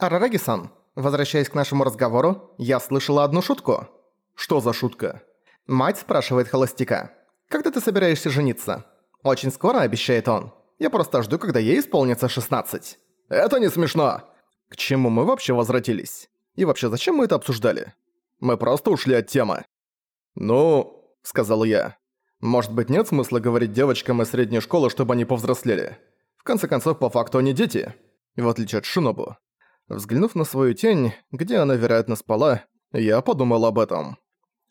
Арараги-сан, возвращаясь к нашему разговору, я слышала одну шутку. Что за шутка? Мать спрашивает холостяка. «Когда ты собираешься жениться?» «Очень скоро», — обещает он. «Я просто жду, когда ей исполнится 16». «Это не смешно!» К чему мы вообще возвратились? И вообще, зачем мы это обсуждали? Мы просто ушли от темы. «Ну...» — сказал я. «Может быть, нет смысла говорить девочкам из средней школы, чтобы они повзрослели? В конце концов, по факту они дети, в отличие от Шинобу». Взглянув на свою тень, где она, вероятно, спала, я подумал об этом.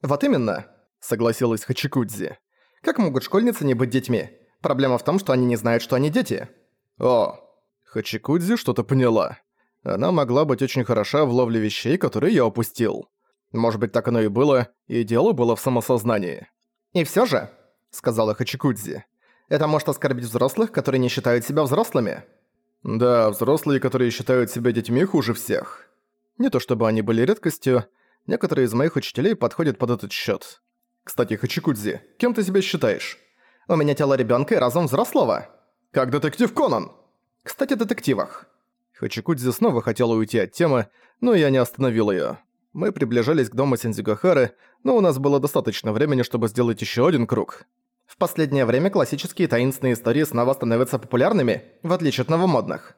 «Вот именно», — согласилась Хачикудзи. «Как могут школьницы не быть детьми? Проблема в том, что они не знают, что они дети». «О, Хачикудзи что-то поняла. Она могла быть очень хороша в ловле вещей, которые я упустил. Может быть, так оно и было, и дело было в самосознании». «И всё же», — сказала Хачикудзи, «это может оскорбить взрослых, которые не считают себя взрослыми». Да, взрослые, которые считают себя детьми, хуже всех. Не то чтобы они были редкостью, некоторые из моих учителей подходят под этот счет. Кстати, Хачикудзи, кем ты себя считаешь? У меня тело ребенка и разум взрослого. Как детектив Конан. Кстати, о детективах. Хачикудзи снова хотела уйти от темы, но я не остановил ее. Мы приближались к дому Синдзюгахары, но у нас было достаточно времени, чтобы сделать еще один круг. В последнее время классические таинственные истории снова становятся популярными, в отличие от новомодных.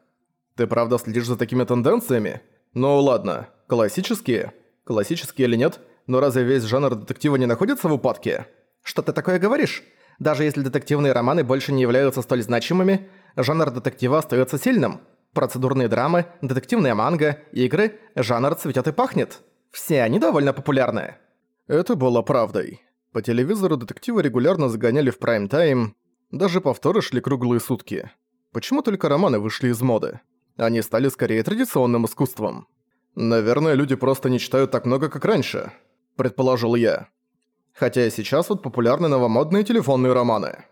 Ты правда следишь за такими тенденциями? Ну ладно, классические? Классические или нет, но разве весь жанр детектива не находится в упадке? Что ты такое говоришь? Даже если детективные романы больше не являются столь значимыми, жанр детектива остается сильным. Процедурные драмы, детективная манга, игры, жанр цветет и пахнет. Все они довольно популярны. Это было правдой. По телевизору детективы регулярно загоняли в прайм-тайм, даже повторы шли круглые сутки. Почему только романы вышли из моды? Они стали скорее традиционным искусством. Наверное, люди просто не читают так много, как раньше, предположил я. Хотя сейчас вот популярны новомодные телефонные романы.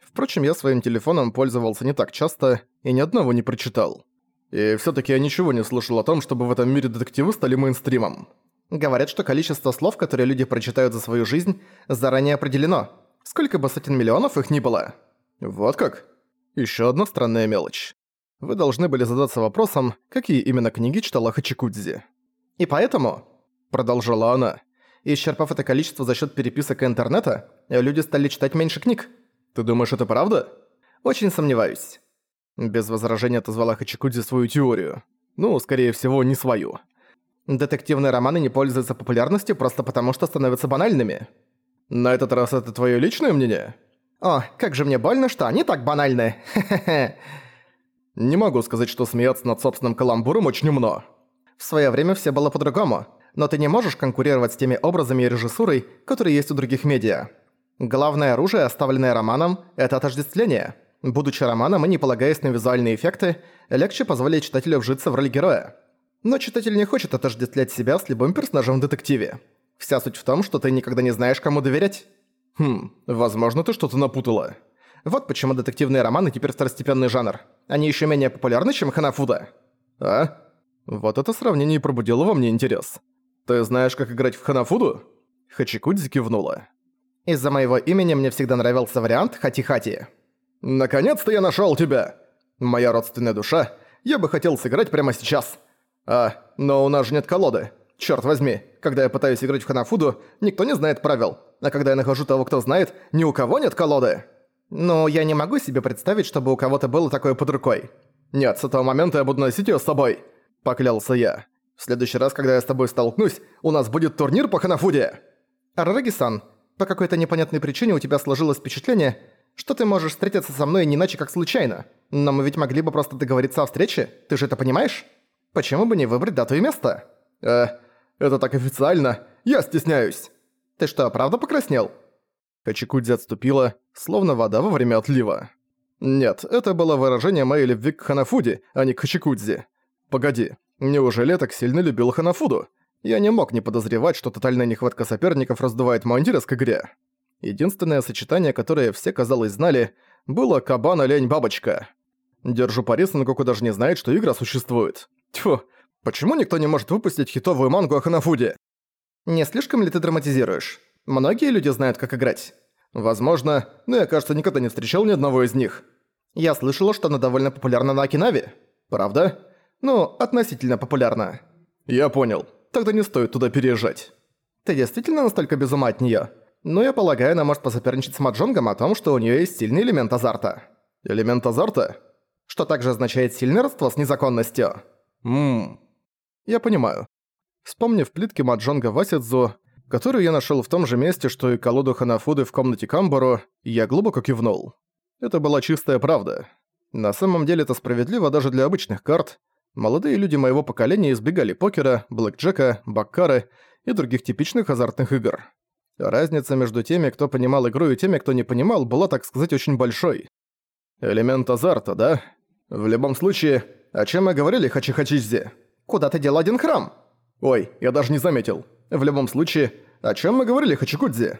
Впрочем, я своим телефоном пользовался не так часто и ни одного не прочитал. И всё таки я ничего не слышал о том, чтобы в этом мире детективы стали мейнстримом. Говорят, что количество слов, которые люди прочитают за свою жизнь, заранее определено. Сколько бы сотен миллионов их ни было. Вот как? Ещё одна странная мелочь. Вы должны были задаться вопросом, какие именно книги читала Хачикудзи. И поэтому, продолжала она, исчерпав это количество за счёт переписок и интернета, люди стали читать меньше книг. Ты думаешь, это правда? Очень сомневаюсь. Без возражения отозвала Хачикудзи свою теорию. Ну, скорее всего, не свою. Детективные романы не пользуются популярностью просто потому, что становятся банальными. На этот раз это твое личное мнение? О, как же мне больно, что они так банальны. Не могу сказать, что смеяться над собственным каламбуром очень умно. В свое время все было по-другому, но ты не можешь конкурировать с теми образами и режиссурой, которые есть у других медиа. Главное оружие, оставленное романом, это отождествление. Будучи романом и не полагаясь на визуальные эффекты, легче позволить читателю вжиться в роль героя. Но читатель не хочет отождествлять себя с любым персонажем в детективе. Вся суть в том, что ты никогда не знаешь, кому доверять. Хм, возможно, ты что-то напутала. Вот почему детективные романы теперь второстепенный жанр. Они еще менее популярны, чем Ханафуда. А? Вот это сравнение пробудило во мне интерес. Ты знаешь, как играть в Ханафуду? Хачикудзи кивнула. Из-за моего имени мне всегда нравился вариант Хати-Хати. Наконец-то я нашел тебя! Моя родственная душа, я бы хотел сыграть прямо сейчас. «А, но у нас же нет колоды. Чёрт возьми, когда я пытаюсь играть в Ханафуду, никто не знает правил. А когда я нахожу того, кто знает, ни у кого нет колоды». «Ну, я не могу себе представить, чтобы у кого-то было такое под рукой». «Нет, с этого момента я буду носить её с собой», — поклялся я. «В следующий раз, когда я с тобой столкнусь, у нас будет турнир по Ханафуде». «Арараги-сан, по какой-то непонятной причине у тебя сложилось впечатление, что ты можешь встретиться со мной не иначе как случайно. Но мы ведь могли бы просто договориться о встрече, ты же это понимаешь?» Почему бы не выбрать дату и место? Э, это так официально. Я стесняюсь. Ты что, правда покраснел? Хачикудзи отступила, словно вода во время отлива. Нет, это было выражение моей любви к Ханафуди, а не к Хачикудзи. Погоди, неужели я так сильно любил Ханафуду? Я не мог не подозревать, что тотальная нехватка соперников раздувает мой интерес к игре. Единственное сочетание, которое все, казалось, знали, было «Кабан-олень-бабочка». Держу пари, Сангоку даже не знает, что игра существует. Тьфу, почему никто не может выпустить хитовую мангу о Ханафуде? Не слишком ли ты драматизируешь? Многие люди знают, как играть. Возможно, но я, кажется, никогда не встречал ни одного из них. Я слышала, что она довольно популярна на Окинаве. Правда? Ну, относительно популярна. Я понял. Тогда не стоит туда переезжать. Ты действительно настолько без ума от неё? Ну, я полагаю, она может посоперничать с Маджонгом о том, что у неё есть сильный элемент азарта. Элемент азарта? Что также означает сильное родство с незаконностью. Ммм. Я понимаю. Вспомнив плитки Маджонга Васидзу, которую я нашёл в том же месте, что и колоду Ханафуды в комнате Камбару, я глубоко кивнул. Это была чистая правда. На самом деле это справедливо даже для обычных карт. Молодые люди моего поколения избегали покера, блэкджека, баккары и других типичных азартных игр. Разница между теми, кто понимал игру, и теми, кто не понимал, была, так сказать, очень большой. Элемент азарта, да? В любом случае, о чем мы говорили, Хачи-Хачиззи? Куда ты дел один храм? Ой, я даже не заметил. В любом случае, о чем мы говорили, Хачикудзи?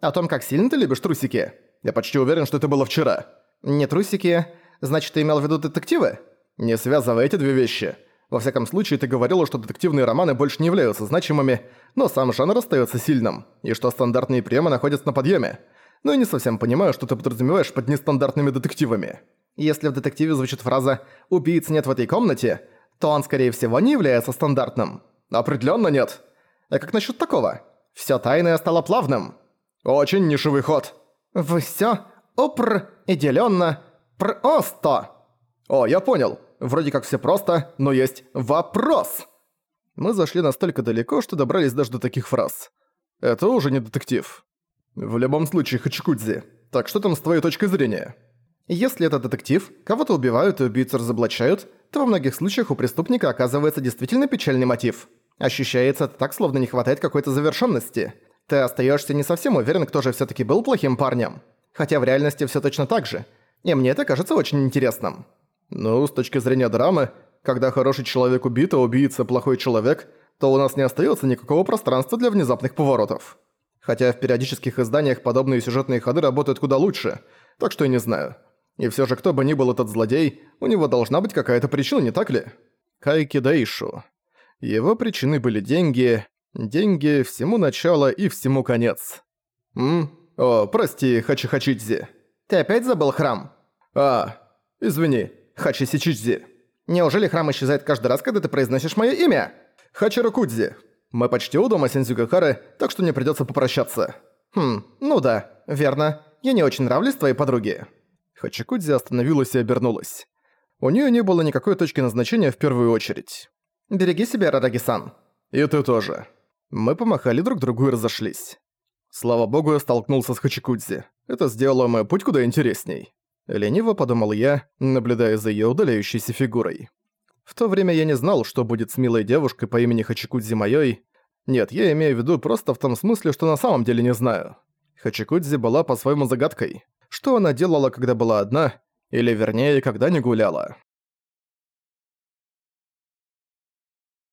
О том, как сильно ты любишь трусики. Я почти уверен, что это было вчера. Не трусики. Значит, ты имел в виду детективы? Не связывай эти две вещи. Во всяком случае, ты говорила, что детективные романы больше не являются значимыми, но сам жанр остается сильным, и что стандартные приемы находятся на подъеме. Но я не совсем понимаю, что ты подразумеваешь под нестандартными детективами. Если в детективе звучит фраза «убийц нет в этой комнате», то он, скорее всего, не является стандартным. Определенно нет. А как насчет такого? Все тайное стало плавным. Очень нишевый ход. В все опр и деленно просто. О, я понял. Вроде как все просто, но есть вопрос. Мы зашли настолько далеко, что добрались даже до таких фраз. Это уже не детектив. В любом случае, Хачикудзи, так что там с твоей точки зрения? Если это детектив, кого-то убивают и убийцу разоблачают, то во многих случаях у преступника оказывается действительно печальный мотив. Ощущается это так, словно не хватает какой-то завершенности. Ты остаешься не совсем уверен, кто же все таки был плохим парнем. Хотя в реальности все точно так же. И мне это кажется очень интересным. Ну, с точки зрения драмы, когда хороший человек убит, а убийца плохой человек, то у нас не остается никакого пространства для внезапных поворотов. Хотя в периодических изданиях подобные сюжетные ходы работают куда лучше, так что я не знаю. И все же, кто бы ни был этот злодей, у него должна быть какая-то причина, не так ли? Кайки Дэйшу. Его причиной были деньги. Деньги, всему начало и всему конец. М? О, прости, Хачи-Хачидзи. Ты опять забыл храм? А, извини, Хачи-Сичидзи. Неужели храм исчезает каждый раз, когда ты произносишь моё имя? Хачирокудзи. Мы почти у дома Сензюгахары, так что мне придётся попрощаться. Хм, ну да, верно. Я не очень нравлюсь твоей подруге. Хачикудзи остановилась и обернулась. У неё не было никакой точки назначения в первую очередь. «Береги себя, Радаги-сан». «И ты тоже». Мы помахали друг другу и разошлись. Слава богу, я столкнулся с Хачикудзи. Это сделало мой путь куда интересней. Лениво подумал я, наблюдая за её удаляющейся фигурой. В то время я не знал, что будет с милой девушкой по имени Хачикудзи моей. Нет, я имею в виду просто в том смысле, что на самом деле не знаю. Хачикудзи была по-своему загадкой. Что она делала, когда была одна, или вернее, когда не гуляла.